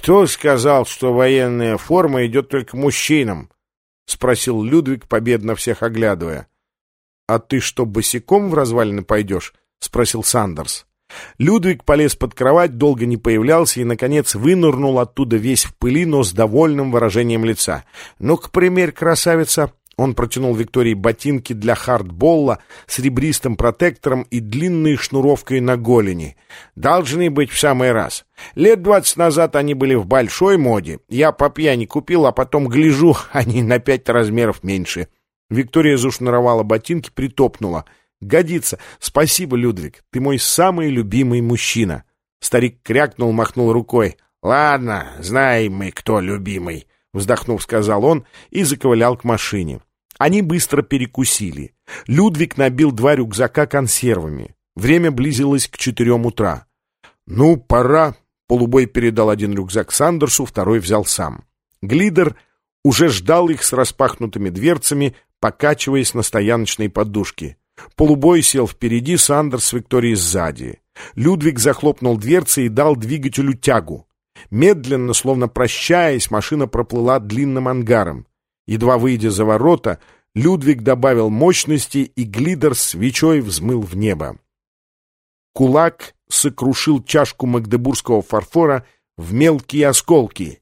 «Кто сказал, что военная форма идет только мужчинам?» — спросил Людвиг, победно всех оглядывая. «А ты что, босиком в развалины пойдешь?» — спросил Сандерс. Людвиг полез под кровать, долго не появлялся и, наконец, вынырнул оттуда весь в пыли, но с довольным выражением лица. «Ну-ка, примерь, красавица!» Он протянул Виктории ботинки для хардболла с ребристым протектором и длинной шнуровкой на голени. Должны быть в самый раз. Лет двадцать назад они были в большой моде. Я по пьяни купил, а потом гляжу, они на пять размеров меньше. Виктория зашнуровала ботинки, притопнула — «Годится. Спасибо, Людвиг. Ты мой самый любимый мужчина». Старик крякнул, махнул рукой. «Ладно, знаем мы, кто любимый», — вздохнув, сказал он и заковылял к машине. Они быстро перекусили. Людвиг набил два рюкзака консервами. Время близилось к четырем утра. «Ну, пора», — Полубой передал один рюкзак Сандерсу, второй взял сам. Глидер уже ждал их с распахнутыми дверцами, покачиваясь на стояночной подушке. Полубой сел впереди, Сандерс с Викторией сзади. Людвиг захлопнул дверцы и дал двигателю тягу. Медленно, словно прощаясь, машина проплыла длинным ангаром. Едва выйдя за ворота, Людвиг добавил мощности, и глидер свечой взмыл в небо. Кулак сокрушил чашку магдебургского фарфора в мелкие осколки.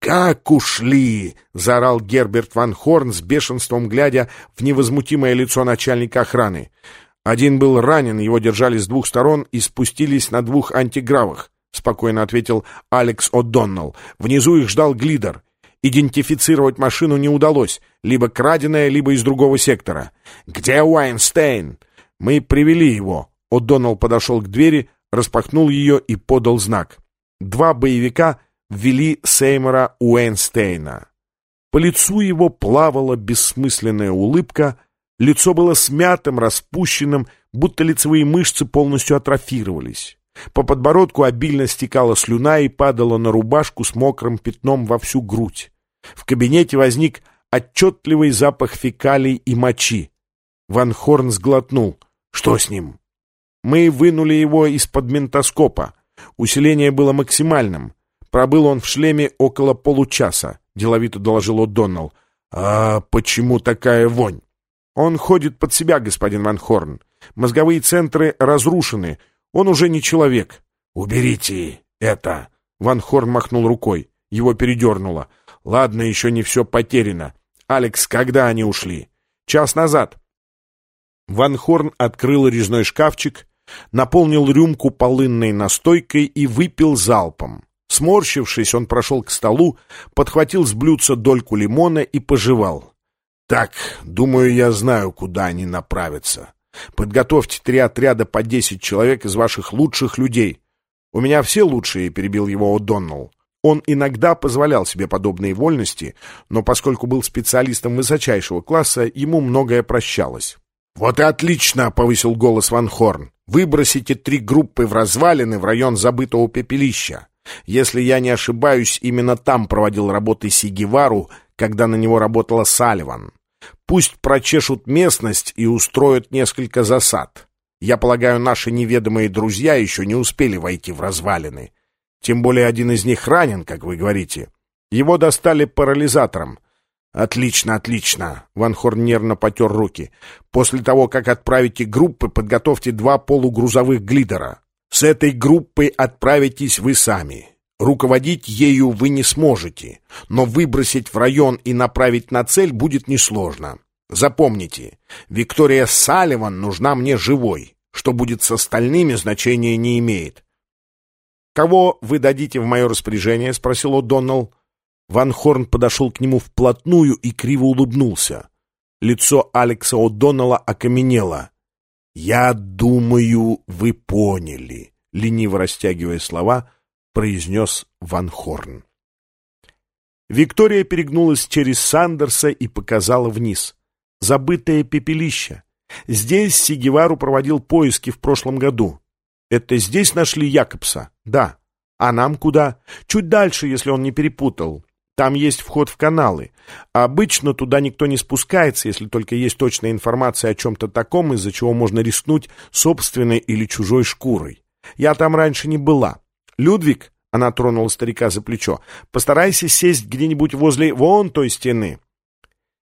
«Как ушли!» — заорал Герберт Ван Хорн с бешенством, глядя в невозмутимое лицо начальника охраны. «Один был ранен, его держали с двух сторон и спустились на двух антигравах», — спокойно ответил Алекс О'Доннелл. «Внизу их ждал глидер. Идентифицировать машину не удалось, либо краденая, либо из другого сектора. Где Уайнстейн?» «Мы привели его». О'Доннелл подошел к двери, распахнул ее и подал знак. Два боевика — ввели Сеймора Уэйнстейна. По лицу его плавала бессмысленная улыбка, лицо было смятым, распущенным, будто лицевые мышцы полностью атрофировались. По подбородку обильно стекала слюна и падала на рубашку с мокрым пятном во всю грудь. В кабинете возник отчетливый запах фекалий и мочи. Ван Хорн сглотнул. «Что с ним?» «Мы вынули его из-под ментоскопа. Усиление было максимальным. Пробыл он в шлеме около получаса, деловито доложил О'Доннелл. А почему такая вонь? Он ходит под себя, господин Ван Хорн. Мозговые центры разрушены. Он уже не человек. Уберите это. Ван Хорн махнул рукой. Его передернуло. Ладно, еще не все потеряно. Алекс, когда они ушли? Час назад. Ван Хорн открыл резной шкафчик, наполнил рюмку полынной настойкой и выпил залпом. Сморщившись, он прошел к столу, подхватил с блюдца дольку лимона и пожевал. «Так, думаю, я знаю, куда они направятся. Подготовьте три отряда по десять человек из ваших лучших людей. У меня все лучшие», — перебил его О'Доннелл. Он иногда позволял себе подобные вольности, но поскольку был специалистом высочайшего класса, ему многое прощалось. «Вот и отлично!» — повысил голос Ван Хорн. «Выбросите три группы в развалины в район забытого пепелища. Если я не ошибаюсь, именно там проводил работы Сигевару, когда на него работала Салливан. Пусть прочешут местность и устроят несколько засад. Я полагаю, наши неведомые друзья еще не успели войти в развалины. Тем более один из них ранен, как вы говорите. Его достали парализатором. «Отлично, отлично!» — Ван Хорн нервно потер руки. «После того, как отправите группы, подготовьте два полугрузовых глидера. С этой группой отправитесь вы сами. Руководить ею вы не сможете, но выбросить в район и направить на цель будет несложно. Запомните, Виктория Салливан нужна мне живой. Что будет с остальными, значения не имеет. «Кого вы дадите в мое распоряжение?» — спросил О'Доннелл. Ван Хорн подошел к нему вплотную и криво улыбнулся. Лицо Алекса О'Доннелла окаменело. «Я думаю, вы поняли», — лениво растягивая слова, произнес Ван Хорн. Виктория перегнулась через Сандерса и показала вниз. Забытое пепелище. Здесь Сигевару проводил поиски в прошлом году. Это здесь нашли Якобса? Да. А нам куда? Чуть дальше, если он не перепутал. Там есть вход в каналы. обычно туда никто не спускается, если только есть точная информация о чем-то таком, из-за чего можно рискнуть собственной или чужой шкурой. Я там раньше не была. Людвиг, Она тронула старика за плечо. «Постарайся сесть где-нибудь возле вон той стены».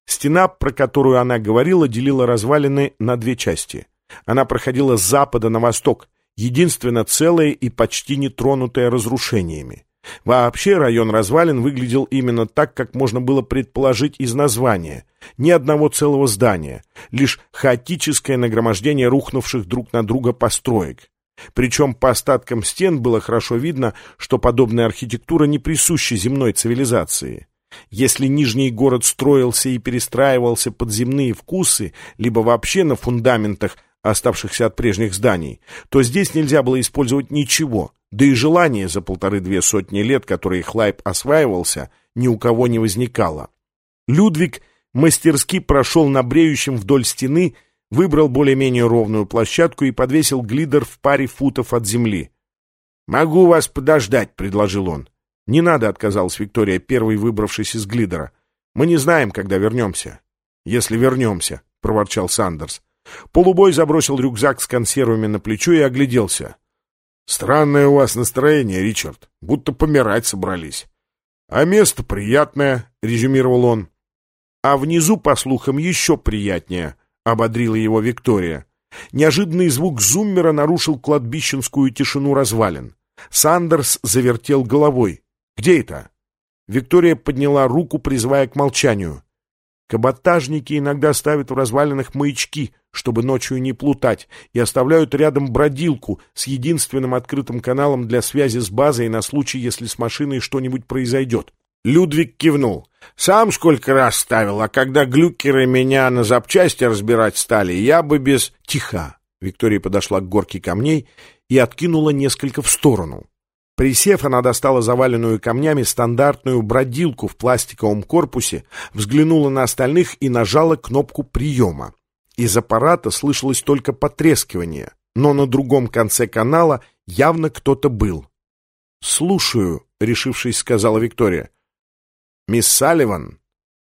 Стена, про которую она говорила, делила развалины на две части. Она проходила с запада на восток, единственно целая и почти не тронутая разрушениями. Вообще район развалин выглядел именно так, как можно было предположить из названия. Ни одного целого здания, лишь хаотическое нагромождение рухнувших друг на друга построек. Причем по остаткам стен было хорошо видно, что подобная архитектура не присуща земной цивилизации. Если Нижний город строился и перестраивался под земные вкусы, либо вообще на фундаментах, оставшихся от прежних зданий, то здесь нельзя было использовать ничего, да и желание за полторы-две сотни лет, которые Хлайп осваивался, ни у кого не возникало. Людвиг мастерски прошел на бреющем вдоль стены, выбрал более-менее ровную площадку и подвесил глидер в паре футов от земли. «Могу вас подождать», — предложил он. «Не надо», — отказалась Виктория, первой выбравшись из глидера. «Мы не знаем, когда вернемся». «Если вернемся», — проворчал Сандерс. Полубой забросил рюкзак с консервами на плечо и огляделся. «Странное у вас настроение, Ричард, будто помирать собрались». «А место приятное», — резюмировал он. «А внизу, по слухам, еще приятнее», — ободрила его Виктория. Неожиданный звук зуммера нарушил кладбищенскую тишину развалин. Сандерс завертел головой. «Где это?» Виктория подняла руку, призывая к молчанию. Каботажники иногда ставят в развалинах маячки, чтобы ночью не плутать, и оставляют рядом бродилку с единственным открытым каналом для связи с базой на случай, если с машиной что-нибудь произойдет. Людвиг кивнул. «Сам сколько раз ставил, а когда глюкеры меня на запчасти разбирать стали, я бы без...» «Тихо!» Виктория подошла к горке камней и откинула несколько в сторону. Присев, она достала заваленную камнями стандартную бродилку в пластиковом корпусе, взглянула на остальных и нажала кнопку приема. Из аппарата слышалось только потрескивание, но на другом конце канала явно кто-то был. «Слушаю», — решившись, сказала Виктория. «Мисс Салливан?»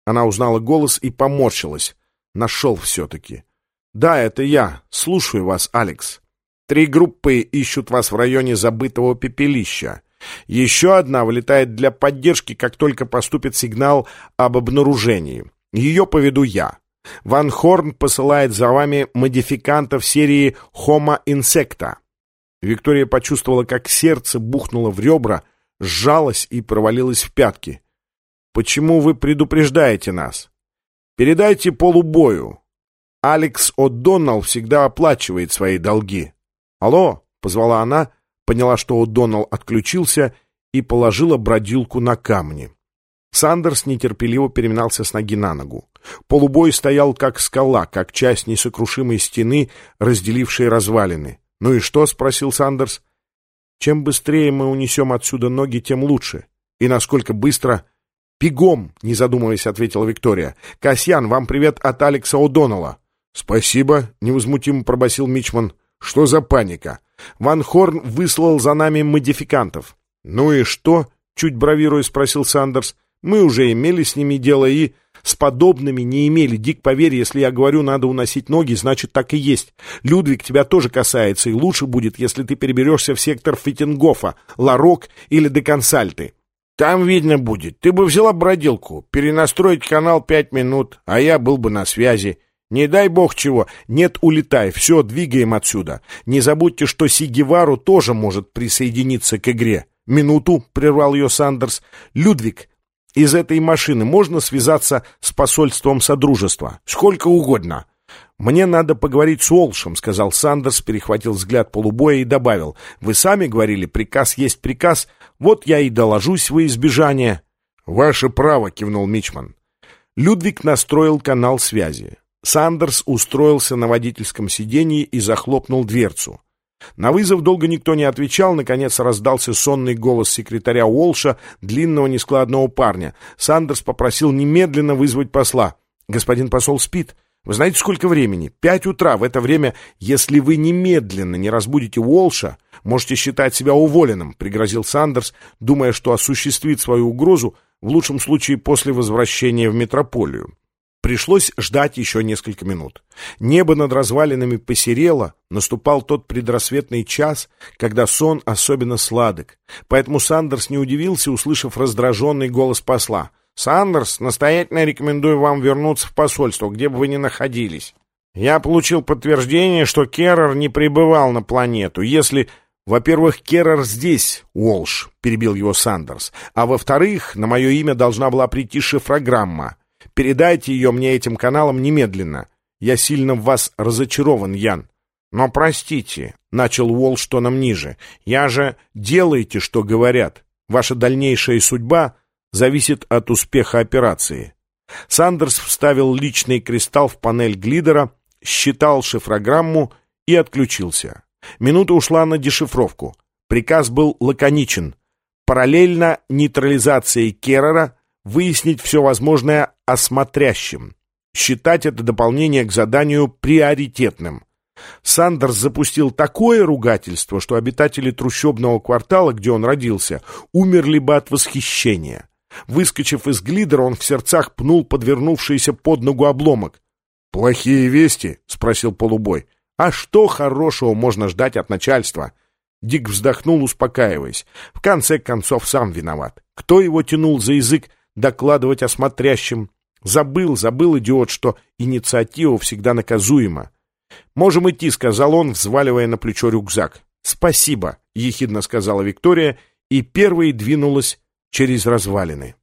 Она узнала голос и поморщилась. Нашел все-таки. «Да, это я. Слушаю вас, Алекс». Три группы ищут вас в районе забытого пепелища. Еще одна вылетает для поддержки, как только поступит сигнал об обнаружении. Ее поведу я. Ван Хорн посылает за вами модификантов серии Homo Insecta. Виктория почувствовала, как сердце бухнуло в ребра, сжалось и провалилось в пятки. «Почему вы предупреждаете нас?» «Передайте полубою. Алекс О'Доннелл всегда оплачивает свои долги». «Алло!» — позвала она, поняла, что О'Доннелл отключился и положила бродилку на камни. Сандерс нетерпеливо переминался с ноги на ногу. Полубой стоял как скала, как часть несокрушимой стены, разделившей развалины. «Ну и что?» — спросил Сандерс. «Чем быстрее мы унесем отсюда ноги, тем лучше. И насколько быстро...» «Бегом!» — не задумываясь, ответила Виктория. «Касьян, вам привет от Алекса О'Доннелла». «Спасибо», — невозмутимо пробасил Мичман. Что за паника? Ван Хорн выслал за нами модификантов. Ну и что? Чуть бравируя спросил Сандерс. Мы уже имели с ними дело и... С подобными не имели. Дик, поверь, если я говорю, надо уносить ноги, значит, так и есть. Людвиг тебя тоже касается, и лучше будет, если ты переберешься в сектор Фитингофа, Ларок или Деконсальты. Там видно будет. Ты бы взяла бродилку, перенастроить канал пять минут, а я был бы на связи. Не дай бог чего. Нет, улетай. Все, двигаем отсюда. Не забудьте, что Сигевару тоже может присоединиться к игре. Минуту, прервал ее Сандерс. Людвиг, из этой машины можно связаться с посольством Содружества? Сколько угодно. «Мне надо поговорить с Олшем», — сказал Сандерс, перехватил взгляд полубоя и добавил. «Вы сами говорили, приказ есть приказ. Вот я и доложусь во избежание». «Ваше право», — кивнул Мичман. Людвиг настроил канал связи. Сандерс устроился на водительском сиденье и захлопнул дверцу. На вызов долго никто не отвечал, наконец раздался сонный голос секретаря Уолша, длинного нескладного парня. Сандерс попросил немедленно вызвать посла. «Господин посол спит. Вы знаете, сколько времени? Пять утра. В это время, если вы немедленно не разбудите Уолша, можете считать себя уволенным», — пригрозил Сандерс, думая, что осуществит свою угрозу в лучшем случае после возвращения в метрополию. Пришлось ждать еще несколько минут. Небо над развалинами посерело, наступал тот предрассветный час, когда сон особенно сладок. Поэтому Сандерс не удивился, услышав раздраженный голос посла. «Сандерс, настоятельно рекомендую вам вернуться в посольство, где бы вы ни находились. Я получил подтверждение, что Керрер не прибывал на планету. Если «Во-первых, Керрер здесь, Уолш», — перебил его Сандерс. «А во-вторых, на мое имя должна была прийти шифрограмма. Передайте ее мне этим каналом немедленно. Я сильно в вас разочарован, Ян. Но простите, — начал Уолш тоном ниже, — я же делайте, что говорят. Ваша дальнейшая судьба зависит от успеха операции. Сандерс вставил личный кристалл в панель глидера, считал шифрограмму и отключился. Минута ушла на дешифровку. Приказ был лаконичен. Параллельно нейтрализации Керрера выяснить все возможное о смотрящем, считать это дополнение к заданию приоритетным. Сандерс запустил такое ругательство, что обитатели трущобного квартала, где он родился, умерли бы от восхищения. Выскочив из глидера, он в сердцах пнул подвернувшийся под ногу обломок. «Плохие вести?» — спросил полубой. «А что хорошего можно ждать от начальства?» Дик вздохнул, успокаиваясь. В конце концов, сам виноват. Кто его тянул за язык докладывать о смотрящем. Забыл, забыл, идиот, что инициатива всегда наказуема. «Можем идти», — сказал он, взваливая на плечо рюкзак. «Спасибо», — ехидно сказала Виктория, и первой двинулась через развалины.